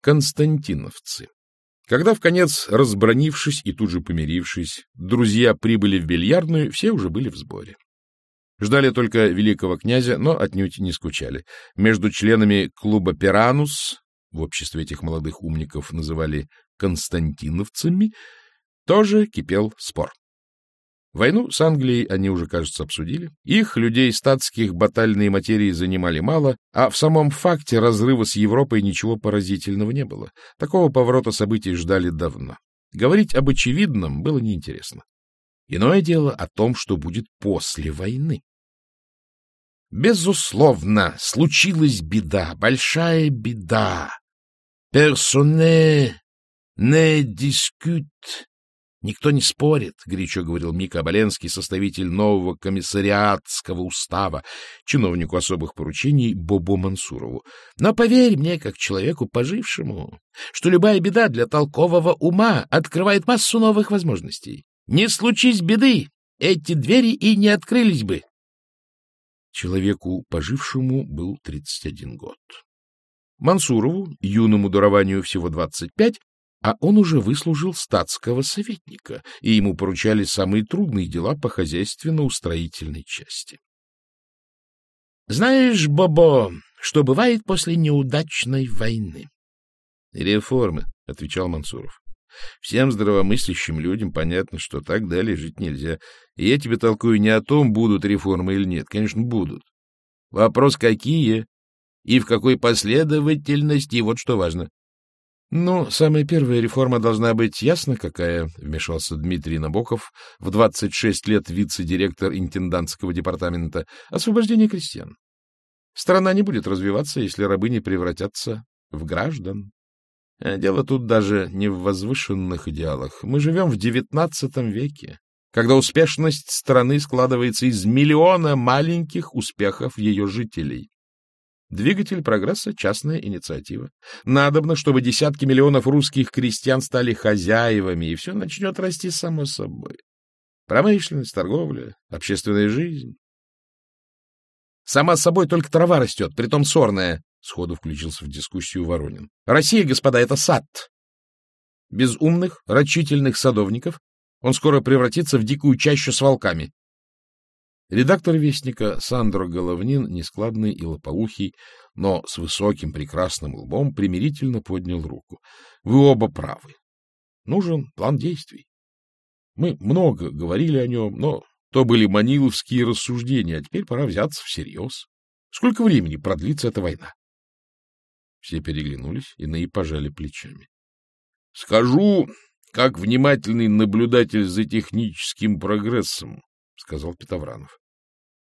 константиновцы. Когда, в конец разбронившись и тут же помирившись, друзья прибыли в бильярдную, все уже были в сборе. Ждали только великого князя, но отнюдь не скучали. Между членами клуба «Пиранус», в обществе этих молодых умников называли «константиновцами», тоже кипел спор. Войну с Англией они уже, кажется, обсудили. Их, людей статских, батальные материи занимали мало, а в самом факте разрыва с Европой ничего поразительного не было. Такого поворота событий ждали давно. Говорить об очевидном было неинтересно. Иное дело о том, что будет после войны. Безусловно, случилась беда, большая беда. Персоне не дискут Никто не спорит, — горячо говорил Мика Оболенский, составитель нового комиссариатского устава, чиновнику особых поручений Бобо Мансурову. Но поверь мне, как человеку пожившему, что любая беда для толкового ума открывает массу новых возможностей. Не случись беды, эти двери и не открылись бы. Человеку пожившему был 31 год. Мансурову, юному дарованию всего 25, а он уже выслужил статского советника, и ему поручали самые трудные дела по хозяйственно-устроительной части. — Знаешь, Бобо, что бывает после неудачной войны? — Реформы, — отвечал Мансуров. — Всем здравомыслящим людям понятно, что так далее жить нельзя. И я тебе толкую не о том, будут реформы или нет. Конечно, будут. Вопрос, какие и в какой последовательности, и вот что важно. — Ну, самая первая реформа должна быть ясно какая, — вмешался Дмитрий Набоков, в 26 лет вице-директор интендантского департамента, — освобождение крестьян. Страна не будет развиваться, если рабы не превратятся в граждан. А дело тут даже не в возвышенных идеалах. Мы живем в девятнадцатом веке, когда успешность страны складывается из миллиона маленьких успехов ее жителей. Двигатель прогресса — частная инициатива. Надобно, чтобы десятки миллионов русских крестьян стали хозяевами, и все начнет расти само собой. Промышленность, торговля, общественная жизнь. Сама собой только трава растет, притом сорная, — сходу включился в дискуссию Воронин. Россия, господа, это сад. Без умных, рачительных садовников он скоро превратится в дикую чащу с волками. Редактор «Вестника» Сандро Головнин, нескладный и лопоухий, но с высоким прекрасным лбом, примирительно поднял руку. Вы оба правы. Нужен план действий. Мы много говорили о нем, но то были маниловские рассуждения, а теперь пора взяться всерьез. Сколько времени продлится эта война? Все переглянулись, и иные пожали плечами. — Скажу, как внимательный наблюдатель за техническим прогрессом, — сказал Петовранов.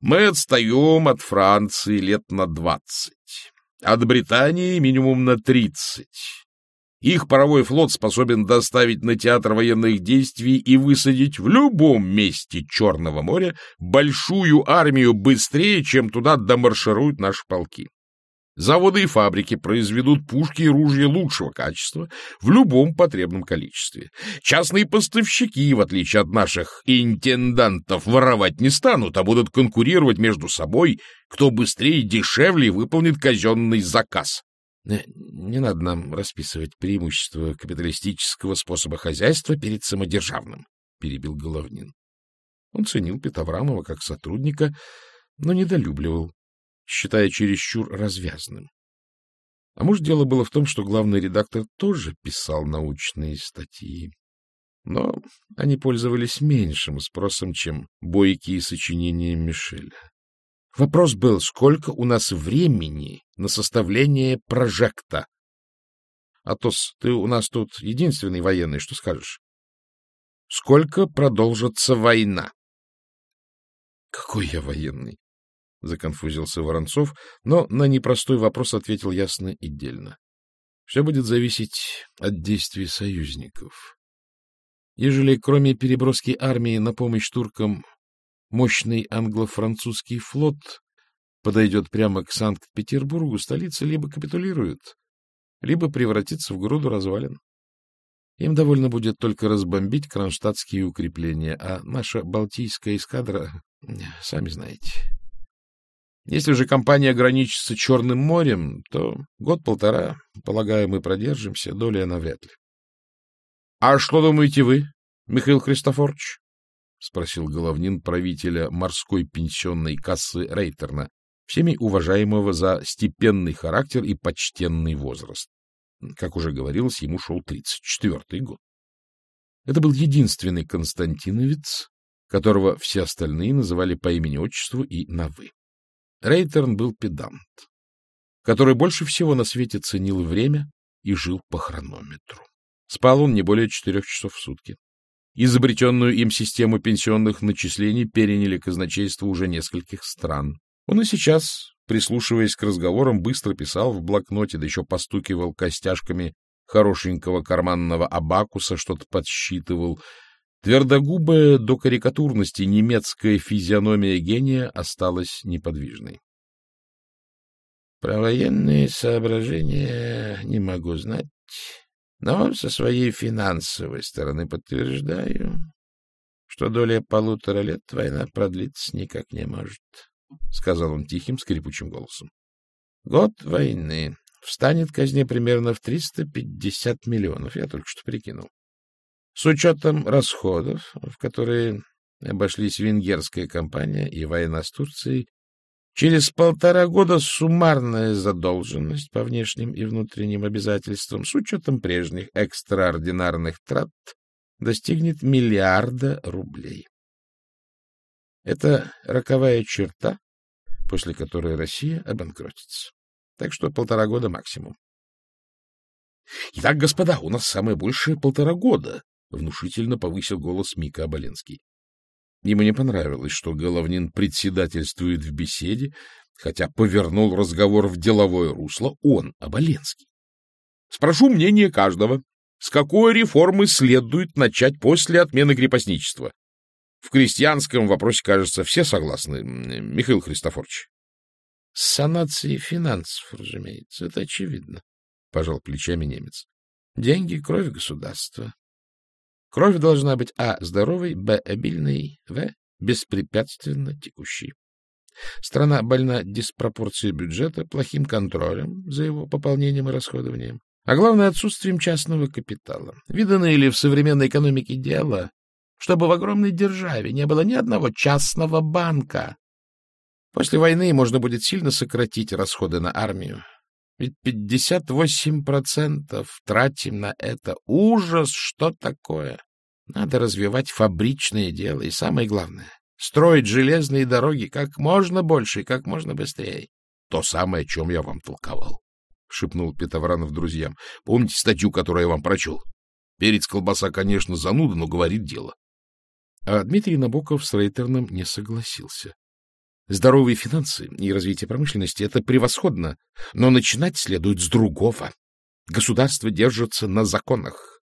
Мы отстаем от Франции лет на двадцать, от Британии минимум на тридцать. Их паровой флот способен доставить на театр военных действий и высадить в любом месте Черного моря большую армию быстрее, чем туда домаршируют наши полки. Заводы и фабрики произведут пушки и ружья лучшего качества в любом потребном количестве. Частные поставщики, в отличие от наших интендантов, воровать не станут, а будут конкурировать между собой, кто быстрее и дешевле выполнит казенный заказ. Не, не надо нам расписывать преимущества капиталистического способа хозяйства перед самодержавным, — перебил Головнин. Он ценил Петоврамова как сотрудника, но недолюбливал считая чересчур развязным. А может, дело было в том, что главный редактор тоже писал научные статьи. Но они пользовались меньшим спросом, чем бойкие сочинения Мишеля. Вопрос был, сколько у нас времени на составление прожекта? Атос, ты у нас тут единственный военный, что скажешь? Сколько продолжится война? Какой я военный? — законфузился Воронцов, но на непростой вопрос ответил ясно и дельно. — Все будет зависеть от действий союзников. Ежели кроме переброски армии на помощь туркам мощный англо-французский флот подойдет прямо к Санкт-Петербургу, столица либо капитулирует, либо превратится в груду развалин. Им довольно будет только разбомбить кронштадтские укрепления, а наша Балтийская эскадра, сами знаете, Если же компания ограничится Черным морем, то год-полтора, полагаю, мы продержимся, доля навряд ли. — А что думаете вы, Михаил Христофорович? — спросил Головнин правителя морской пенсионной кассы Рейтерна, всеми уважаемого за степенный характер и почтенный возраст. Как уже говорилось, ему шел 34-й год. Это был единственный константиновец, которого все остальные называли по имени-отчеству и на «вы». Рейтерн был педант, который больше всего на свете ценил время и жил по хронометру. Спал он не более четырех часов в сутки. Изобретенную им систему пенсионных начислений переняли казначейство уже нескольких стран. Он и сейчас, прислушиваясь к разговорам, быстро писал в блокноте, да еще постукивал костяшками хорошенького карманного абакуса, что-то подсчитывал, Твердогубая до карикатурности немецкая физиономия гения осталась неподвижной. Про военные соображения не могу знать, но со своей финансовой стороны подтверждаю, что доля полутора лет война продлиться никак не может, — сказал он тихим, скрипучим голосом. Год войны встанет казне примерно в 350 миллионов, я только что прикинул. С учетом расходов, в которые обошлись венгерская компания и война с Турцией, через полтора года суммарная задолженность по внешним и внутренним обязательствам с учетом прежних экстраординарных трат достигнет миллиарда рублей. Это роковая черта, после которой Россия обанкротится. Так что полтора года максимум. — Итак, господа, у нас самое большее полтора года, внушительно повысил голос Мика Оболенский. Ему не понравилось, что Головнин председательствует в беседе, хотя повернул разговор в деловое русло он, Оболенский. Спрошу мнение каждого. С какой реформы следует начать после отмены крепостничества? В крестьянском вопросе, кажется, все согласны, Михаил Христофорович. — С санацией финансов, разумеется, это очевидно, — пожал плечами немец. — Деньги — кровь государства. Кровь должна быть а. здоровой, б. обильной, в. беспрепятственно текущей. Страна больна диспропорцией бюджета, плохим контролем за его пополнением и расходованием, а главное отсутствием частного капитала. Видано ли в современной экономике дело, чтобы в огромной державе не было ни одного частного банка? После войны можно будет сильно сократить расходы на армию, ведь 58% тратим на это. Ужас, что такое? Надо развивать фабричное дело. И самое главное — строить железные дороги как можно больше и как можно быстрее. То самое, о чем я вам толковал, — шепнул Петовранов друзьям. Помните статью, которую я вам прочел? Перец колбаса, конечно, зануда, но говорит дело. А Дмитрий Набоков с Рейтерном не согласился. Здоровые финансы и развитие промышленности — это превосходно, но начинать следует с другого. Государство держится на законах,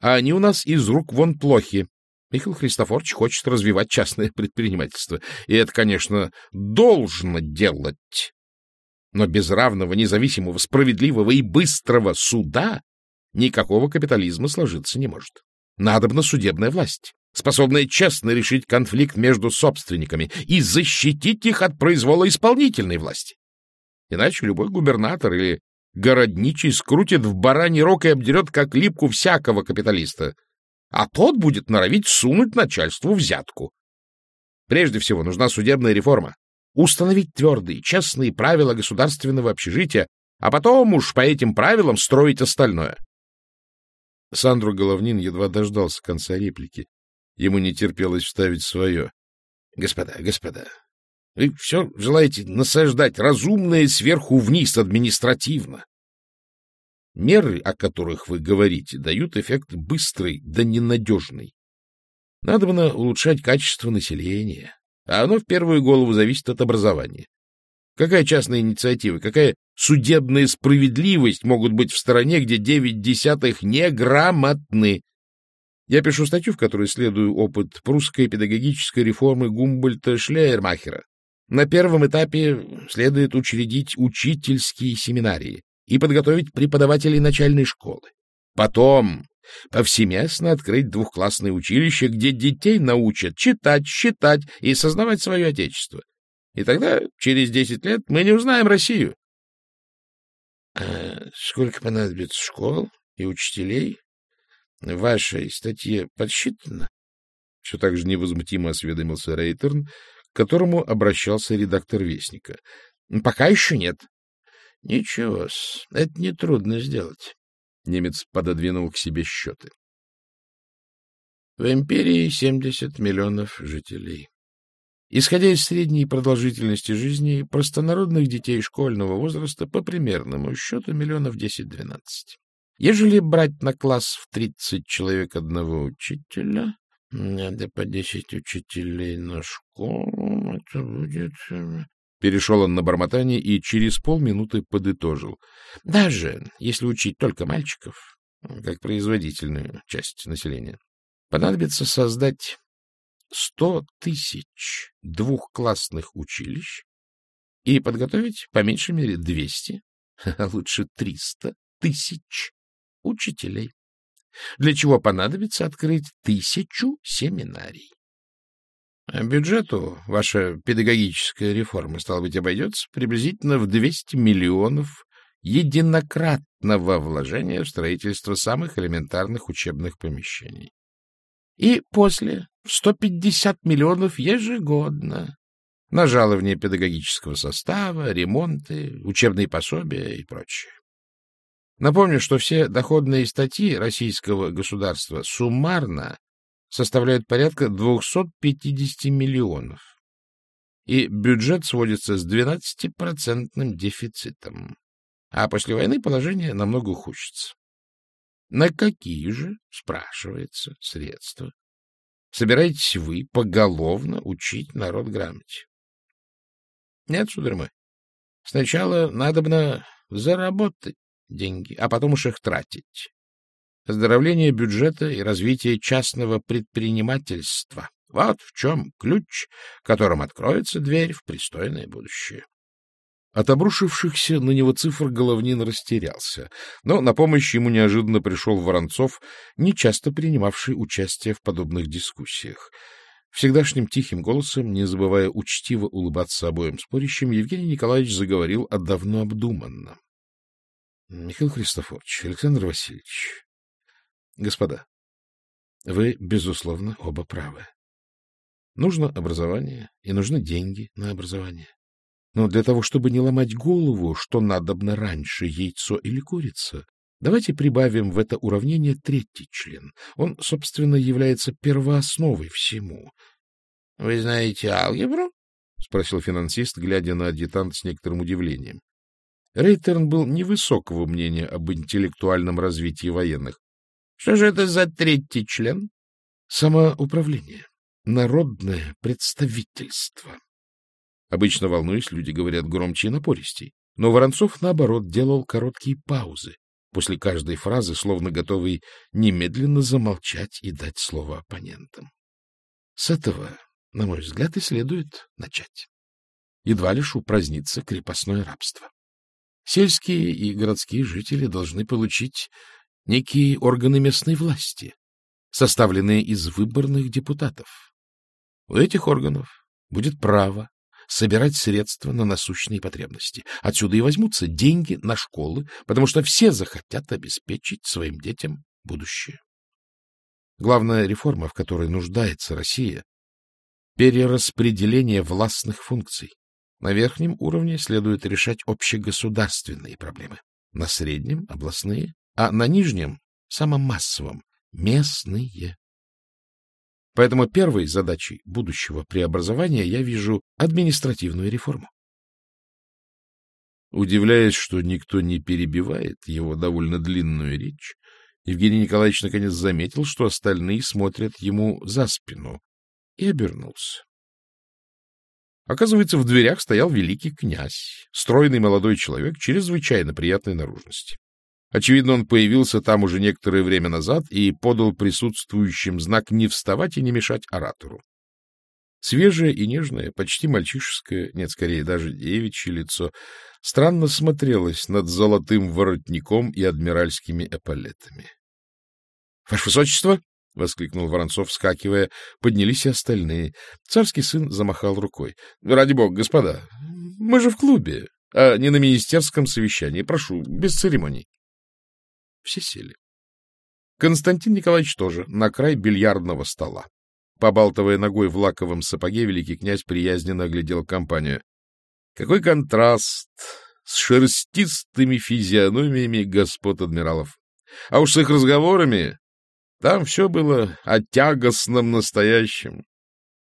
а они у нас из рук вон плохи. Михаил Христофорович хочет развивать частное предпринимательство, и это, конечно, должно делать. Но без равного, независимого, справедливого и быстрого суда никакого капитализма сложиться не может. Надобна судебная власть способная честно решить конфликт между собственниками и защитить их от произвола исполнительной власти. Иначе любой губернатор или городничий скрутит в бараний рог и обдерет как липку всякого капиталиста, а тот будет норовить сунуть начальству взятку. Прежде всего нужна судебная реформа, установить твердые, честные правила государственного общежития, а потом уж по этим правилам строить остальное. Сандру Головнин едва дождался конца реплики. Ему не терпелось вставить свое. — Господа, господа, вы все желаете насаждать разумное сверху вниз административно. Меры, о которых вы говорите, дают эффект быстрый да ненадежный. Надо бы улучшать качество населения, а оно в первую голову зависит от образования. Какая частная инициатива, какая судебная справедливость могут быть в стране, где девять десятых неграмотны, я пишу статью, в которой исследую опыт прусской педагогической реформы Гумбольта Шлейермахера. На первом этапе следует учредить учительские семинарии и подготовить преподавателей начальной школы. Потом повсеместно открыть двухклассное училище, где детей научат читать, считать и сознавать свое отечество. И тогда, через десять лет, мы не узнаем Россию. А сколько понадобится школ и учителей? В вашей статье подсчитано? Все так же невозмутимо осведомился Рейтерн, к которому обращался редактор Вестника. — Пока еще нет. — Ничего-с, это нетрудно сделать. Немец пододвинул к себе счеты. В империи 70 миллионов жителей. Исходя из средней продолжительности жизни, простонародных детей школьного возраста по примерному счету миллионов 10-12. Ежели брать на класс в 30 человек одного учителя, надо по 10 учителей на школу, это будет... Э, Перешел он на бормотание и через полминуты подытожил. Даже если учить только мальчиков, как производительную часть населения, понадобится создать сто тысяч двухклассных училищ и подготовить по меньшей мере двести, а лучше триста тысяч учителей, для чего понадобится открыть тысячу семинарий. А бюджету ваша педагогическая реформа, стало быть, обойдется приблизительно в 200 миллионов единократного вложения в строительство самых элементарных учебных помещений. И после 150 миллионов ежегодно на жалование педагогического состава, ремонты, учебные пособия и прочее. Напомню, что все доходные статьи российского государства суммарно составляют порядка 250 миллионов, и бюджет сводится с 12-процентным дефицитом, а после войны положение намного ухудшится. На какие же, спрашивается, средства собираетесь вы поголовно учить народ грамоте? Нет, сударь мой, сначала надобно заработать деньги, а потом уж их тратить. Оздоровление бюджета и развитие частного предпринимательства — вот в чем ключ, которым откроется дверь в пристойное будущее. От обрушившихся на него цифр Головнин растерялся, но на помощь ему неожиданно пришел Воронцов, нечасто принимавший участие в подобных дискуссиях. Всегдашним тихим голосом, не забывая учтиво улыбаться обоим спорящим, Евгений Николаевич заговорил о давно обдуманном. — Михаил Христофорович, Александр Васильевич, господа, вы, безусловно, оба правы. Нужно образование, и нужны деньги на образование. Но для того, чтобы не ломать голову, что надобно раньше, яйцо или курица, давайте прибавим в это уравнение третий член. Он, собственно, является первоосновой всему. — Вы знаете алгебру? — спросил финансист, глядя на адъютант с некоторым удивлением. Рейтерн был невысокого мнения об интеллектуальном развитии военных. — Что же это за третий член? — Самоуправление, народное представительство. Обычно, волнуясь, люди говорят громче и напористей. Но Воронцов, наоборот, делал короткие паузы после каждой фразы, словно готовый немедленно замолчать и дать слово оппонентам. С этого, на мой взгляд, и следует начать. Едва лишь упразднится крепостное рабство. Сельские и городские жители должны получить некие органы местной власти, составленные из выборных депутатов. У этих органов будет право собирать средства на насущные потребности. Отсюда и возьмутся деньги на школы, потому что все захотят обеспечить своим детям будущее. Главная реформа, в которой нуждается Россия, перераспределение властных функций. На верхнем уровне следует решать общегосударственные проблемы, на среднем — областные, а на нижнем, самом массовом — местные. Поэтому первой задачей будущего преобразования я вижу административную реформу. Удивляясь, что никто не перебивает его довольно длинную речь, Евгений Николаевич наконец заметил, что остальные смотрят ему за спину, и обернулся. Оказывается, в дверях стоял великий князь, стройный молодой человек чрезвычайно приятной наружности. Очевидно, он появился там уже некоторое время назад и подал присутствующим знак не вставать и не мешать оратору. Свежее и нежное, почти мальчишеское, нет, скорее даже девичье лицо, странно смотрелось над золотым воротником и адмиральскими эполетами. — Ваше Высочество! — воскликнул Воронцов, вскакивая. Поднялись и остальные. Царский сын замахал рукой. — Ради бога, господа, мы же в клубе, а не на министерском совещании. Прошу, без церемоний. Все сели. Константин Николаевич тоже, на край бильярдного стола. Побалтывая ногой в лаковом сапоге, великий князь приязненно оглядел компанию. Какой контраст с шерстистыми физиономиями господ адмиралов! А уж с их разговорами там все было о тягостном настоящем.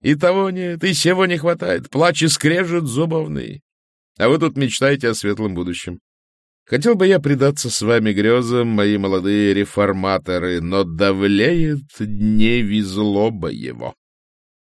И того нет, и сего не хватает, плач и скрежет зубовный. А вы тут мечтаете о светлом будущем. Хотел бы я предаться с вами грезам, мои молодые реформаторы, но давлеет дневи злоба его.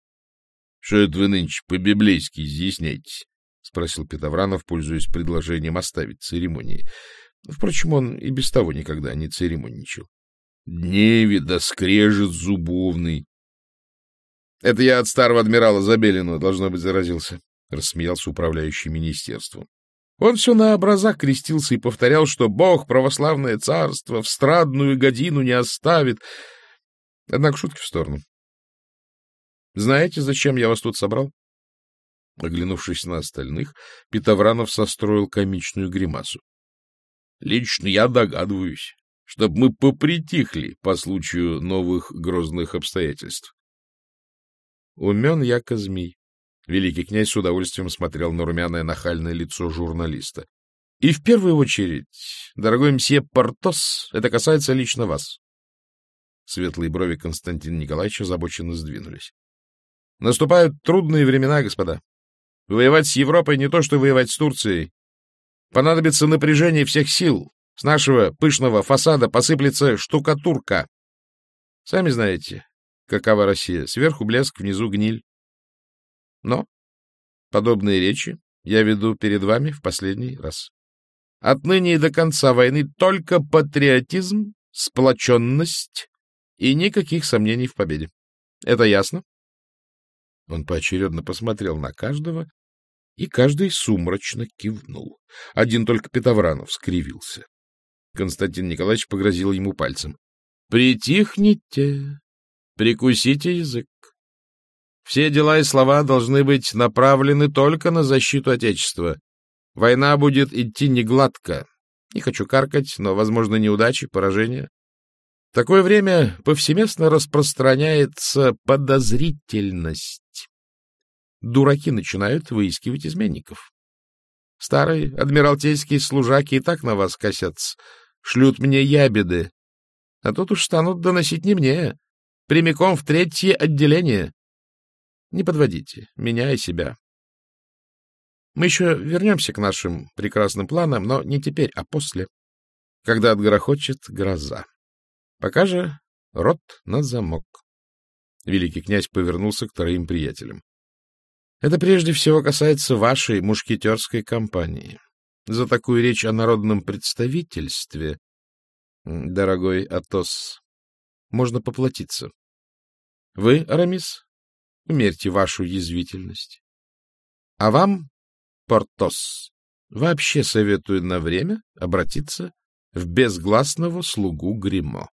— Что это вы нынче по-библейски изъясняетесь? — спросил Петовранов, пользуясь предложением оставить церемонии. Впрочем, он и без того никогда не церемонничал. — Дневи да скрежет зубовный. — Это я от старого адмирала Забелина, должно быть, заразился, — рассмеялся управляющий министерством. Он все на образах крестился и повторял, что Бог православное царство в страдную годину не оставит. Однако шутки в сторону. Знаете, зачем я вас тут собрал? Оглянувшись на остальных, Петовранов состроил комичную гримасу. — Лично я догадываюсь, чтобы мы попритихли по случаю новых грозных обстоятельств. Умен яко змей. Великий князь с удовольствием смотрел на румяное нахальное лицо журналиста. — И в первую очередь, дорогой мсье Портос, это касается лично вас. Светлые брови Константина Николаевича озабоченно сдвинулись. — Наступают трудные времена, господа. Воевать с Европой не то, что воевать с Турцией. Понадобится напряжение всех сил. С нашего пышного фасада посыплется штукатурка. Сами знаете, какова Россия. Сверху блеск, внизу гниль. Но подобные речи я веду перед вами в последний раз. Отныне и до конца войны только патриотизм, сплоченность и никаких сомнений в победе. Это ясно? Он поочередно посмотрел на каждого, и каждый сумрачно кивнул. Один только Петовранов скривился. Константин Николаевич погрозил ему пальцем. — Притихните, прикусите язык. Все дела и слова должны быть направлены только на защиту Отечества. Война будет идти не гладко. Не хочу каркать, но, возможно, неудачи, поражения. В такое время повсеместно распространяется подозрительность. Дураки начинают выискивать изменников. Старые адмиралтейские служаки и так на вас косятся, шлют мне ябеды. А тут уж станут доносить не мне, прямиком в третье отделение. Не подводите меня и себя. Мы еще вернемся к нашим прекрасным планам, но не теперь, а после, когда отгорохочет гроза. Пока же рот на замок. Великий князь повернулся к троим приятелям. Это прежде всего касается вашей мушкетерской компании. За такую речь о народном представительстве, дорогой Атос, можно поплатиться. Вы, Арамис, Умерьте вашу язвительность. А вам, Портос, вообще советую на время обратиться в безгласного слугу Гримо.